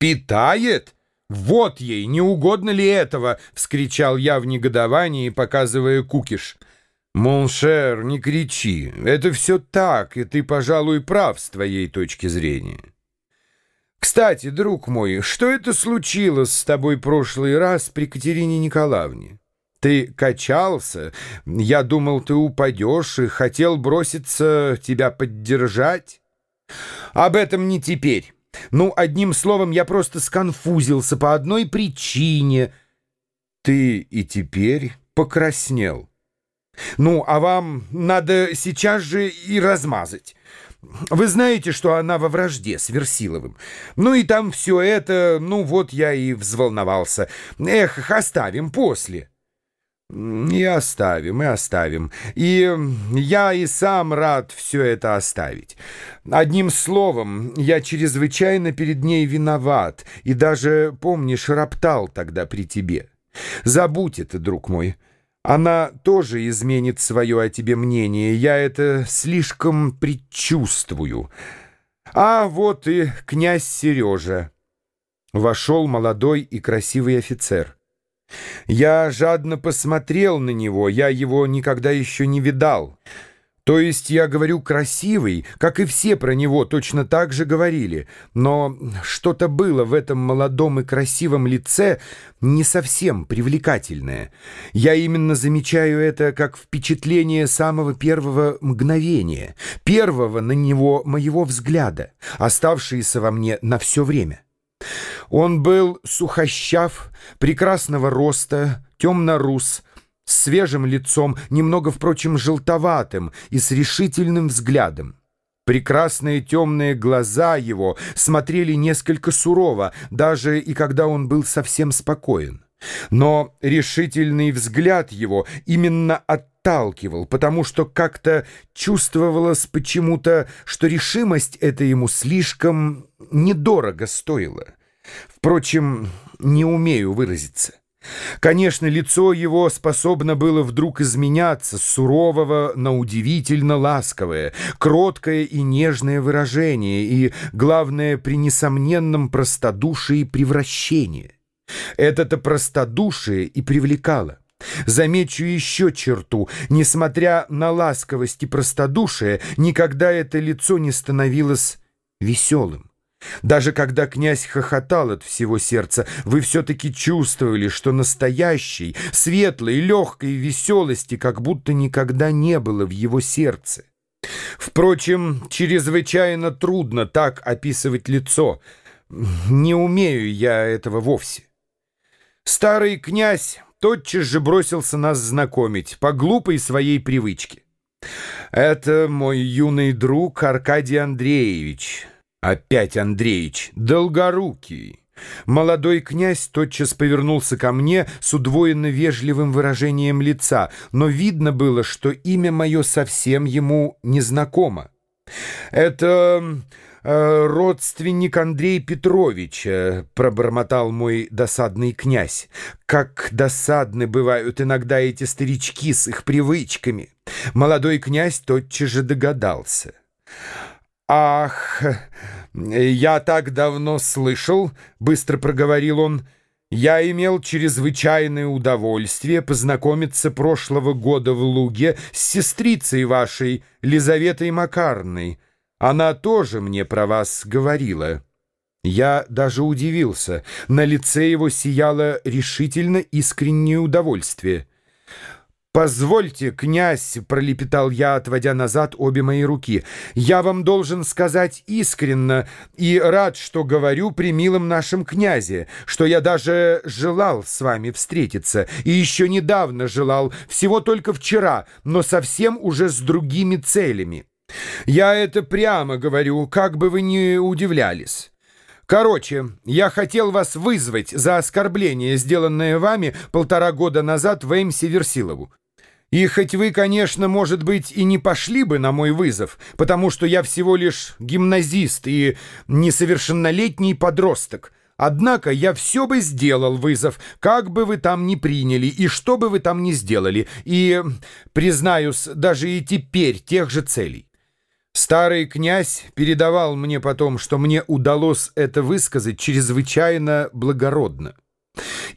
«Питает? Вот ей, не угодно ли этого?» — вскричал я в негодовании, показывая кукиш. «Mon cher, не кричи. Это все так, и ты, пожалуй, прав с твоей точки зрения». «Кстати, друг мой, что это случилось с тобой прошлый раз при Катерине Николаевне? Ты качался, я думал, ты упадешь и хотел броситься тебя поддержать. Об этом не теперь». Ну, одним словом, я просто сконфузился по одной причине. Ты и теперь покраснел. Ну, а вам надо сейчас же и размазать. Вы знаете, что она во вражде с Версиловым. Ну и там все это, ну вот я и взволновался. Эх, оставим после. И оставим, и оставим. И я и сам рад все это оставить. Одним словом, я чрезвычайно перед ней виноват, и даже, помнишь, роптал тогда при тебе. Забудь это, друг мой. Она тоже изменит свое о тебе мнение, я это слишком предчувствую. А вот и князь Сережа. Вошел молодой и красивый офицер. Я жадно посмотрел на него, я его никогда еще не видал. То есть я говорю красивый, как и все про него точно так же говорили, но что-то было в этом молодом и красивом лице не совсем привлекательное. Я именно замечаю это как впечатление самого первого мгновения, первого на него моего взгляда, оставшееся во мне на все время. Он был сухощав, прекрасного роста, темно-рус, с свежим лицом, немного, впрочем, желтоватым и с решительным взглядом. Прекрасные темные глаза его смотрели несколько сурово, даже и когда он был совсем спокоен. Но решительный взгляд его именно отталкивал, потому что как-то чувствовалось почему-то, что решимость эта ему слишком недорого стоила. Впрочем, не умею выразиться. Конечно, лицо его способно было вдруг изменяться с сурового на удивительно ласковое, кроткое и нежное выражение и, главное, при несомненном простодушии превращение. Это-то простодушие и привлекало. Замечу еще черту. Несмотря на ласковость и простодушие, никогда это лицо не становилось веселым. Даже когда князь хохотал от всего сердца, вы все-таки чувствовали, что настоящей, светлой, легкой веселости как будто никогда не было в его сердце. Впрочем, чрезвычайно трудно так описывать лицо. Не умею я этого вовсе. Старый князь тотчас же бросился нас знакомить по глупой своей привычке. Это мой юный друг Аркадий Андреевич. Опять Андреич, долгорукий. Молодой князь тотчас повернулся ко мне с удвоенно вежливым выражением лица, но видно было, что имя мое совсем ему незнакомо. «Это э, родственник Андрея Петровича», — пробормотал мой досадный князь. «Как досадны бывают иногда эти старички с их привычками». Молодой князь тотчас же догадался. «Ах, я так давно слышал», — быстро проговорил он, — «я имел чрезвычайное удовольствие познакомиться прошлого года в Луге с сестрицей вашей, Лизаветой Макарной. Она тоже мне про вас говорила». Я даже удивился. На лице его сияло решительно искреннее удовольствие. «Позвольте, князь», — пролепетал я, отводя назад обе мои руки, — «я вам должен сказать искренно и рад, что говорю при милом нашем князе, что я даже желал с вами встретиться, и еще недавно желал, всего только вчера, но совсем уже с другими целями. Я это прямо говорю, как бы вы ни удивлялись». Короче, я хотел вас вызвать за оскорбление, сделанное вами полтора года назад в Эймсе Версилову. И хоть вы, конечно, может быть, и не пошли бы на мой вызов, потому что я всего лишь гимназист и несовершеннолетний подросток, однако я все бы сделал вызов, как бы вы там ни приняли и что бы вы там ни сделали, и, признаюсь, даже и теперь тех же целей. Старый князь передавал мне потом, что мне удалось это высказать чрезвычайно благородно.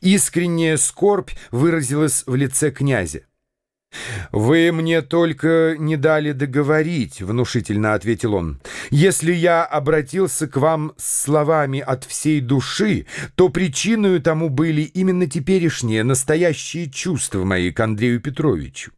Искренняя скорбь выразилась в лице князя. «Вы мне только не дали договорить», — внушительно ответил он. «Если я обратился к вам с словами от всей души, то причиной тому были именно теперешние настоящие чувства мои к Андрею Петровичу.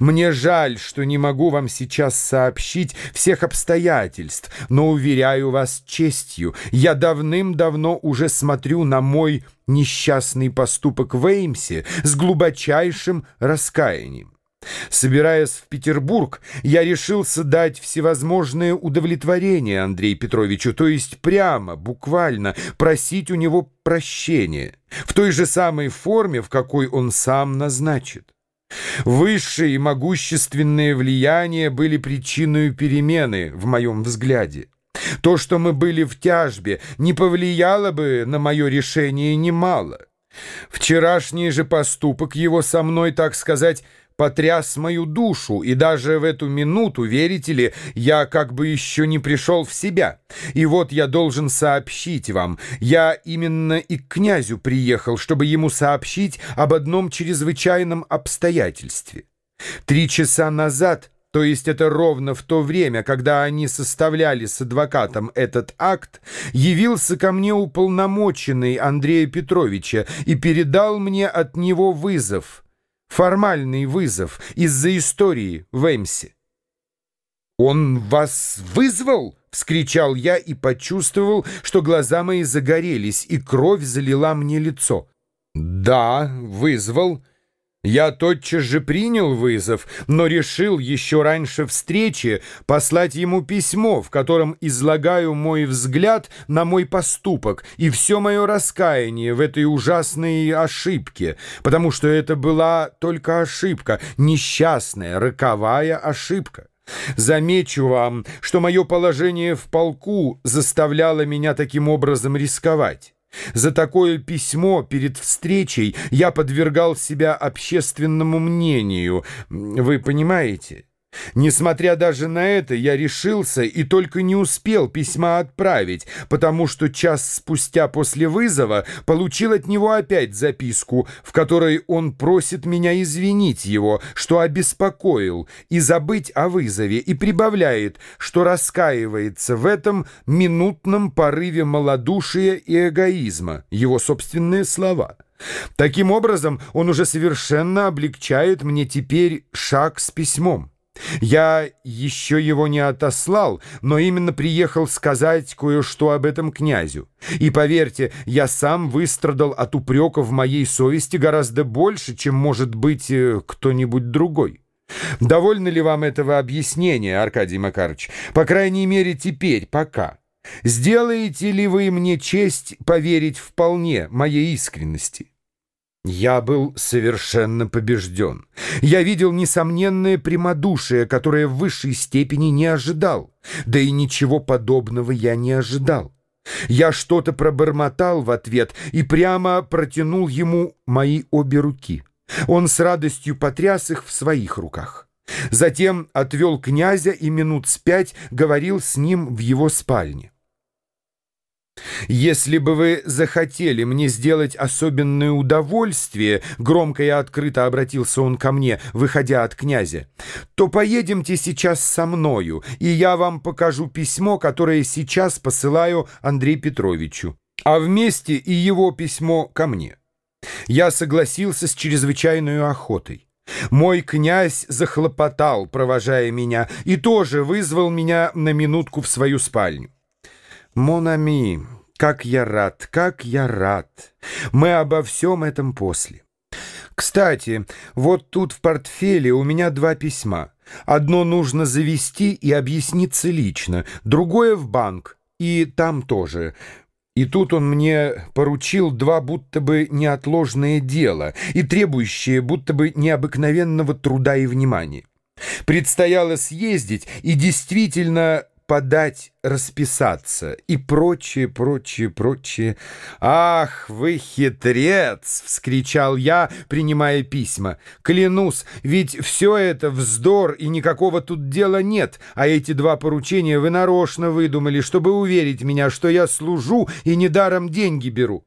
Мне жаль, что не могу вам сейчас сообщить всех обстоятельств, но, уверяю вас честью, я давным-давно уже смотрю на мой несчастный поступок в Эймсе с глубочайшим раскаянием. Собираясь в Петербург, я решился дать всевозможные удовлетворения Андрею Петровичу, то есть прямо, буквально, просить у него прощения, в той же самой форме, в какой он сам назначит. Высшие и могущественные влияния были причиной перемены в моем взгляде. То, что мы были в тяжбе, не повлияло бы на мое решение немало. Вчерашний же поступок его со мной, так сказать, потряс мою душу, и даже в эту минуту, верите ли, я как бы еще не пришел в себя. И вот я должен сообщить вам, я именно и к князю приехал, чтобы ему сообщить об одном чрезвычайном обстоятельстве. Три часа назад то есть это ровно в то время, когда они составляли с адвокатом этот акт, явился ко мне уполномоченный Андрея Петровича и передал мне от него вызов — формальный вызов из-за истории в Эмсе. «Он вас вызвал?» — вскричал я и почувствовал, что глаза мои загорелись, и кровь залила мне лицо. «Да, вызвал». Я тотчас же принял вызов, но решил еще раньше встречи послать ему письмо, в котором излагаю мой взгляд на мой поступок и все мое раскаяние в этой ужасной ошибке, потому что это была только ошибка, несчастная, роковая ошибка. Замечу вам, что мое положение в полку заставляло меня таким образом рисковать. За такое письмо перед встречей я подвергал себя общественному мнению. Вы понимаете? Несмотря даже на это, я решился и только не успел письма отправить, потому что час спустя после вызова получил от него опять записку, в которой он просит меня извинить его, что обеспокоил, и забыть о вызове, и прибавляет, что раскаивается в этом минутном порыве малодушия и эгоизма, его собственные слова. Таким образом, он уже совершенно облегчает мне теперь шаг с письмом. Я еще его не отослал, но именно приехал сказать кое-что об этом князю. И поверьте, я сам выстрадал от упреков моей совести гораздо больше, чем может быть э, кто-нибудь другой. Довольно ли вам этого объяснения, Аркадий Макарович? По крайней мере, теперь, пока. Сделаете ли вы мне честь поверить вполне моей искренности? Я был совершенно побежден. Я видел несомненное прямодушие, которое в высшей степени не ожидал. Да и ничего подобного я не ожидал. Я что-то пробормотал в ответ и прямо протянул ему мои обе руки. Он с радостью потряс их в своих руках. Затем отвел князя и минут с пять говорил с ним в его спальне. «Если бы вы захотели мне сделать особенное удовольствие», громко и открыто обратился он ко мне, выходя от князя, «то поедемте сейчас со мною, и я вам покажу письмо, которое сейчас посылаю Андрею Петровичу, а вместе и его письмо ко мне». Я согласился с чрезвычайной охотой. Мой князь захлопотал, провожая меня, и тоже вызвал меня на минутку в свою спальню. «Монами, как я рад, как я рад! Мы обо всем этом после. Кстати, вот тут в портфеле у меня два письма. Одно нужно завести и объясниться лично, другое в банк, и там тоже. И тут он мне поручил два будто бы неотложные дела и требующие будто бы необыкновенного труда и внимания. Предстояло съездить и действительно подать расписаться и прочее, прочее, прочее. «Ах, вы хитрец!» — вскричал я, принимая письма. «Клянусь, ведь все это вздор, и никакого тут дела нет, а эти два поручения вы нарочно выдумали, чтобы уверить меня, что я служу и недаром деньги беру».